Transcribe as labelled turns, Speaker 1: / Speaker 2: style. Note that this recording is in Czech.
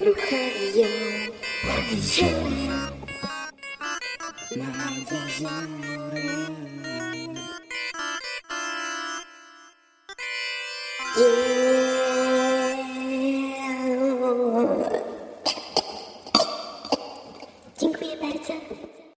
Speaker 1: Brujería, maldición, maldición. Yeah. Dziękuję bardzo.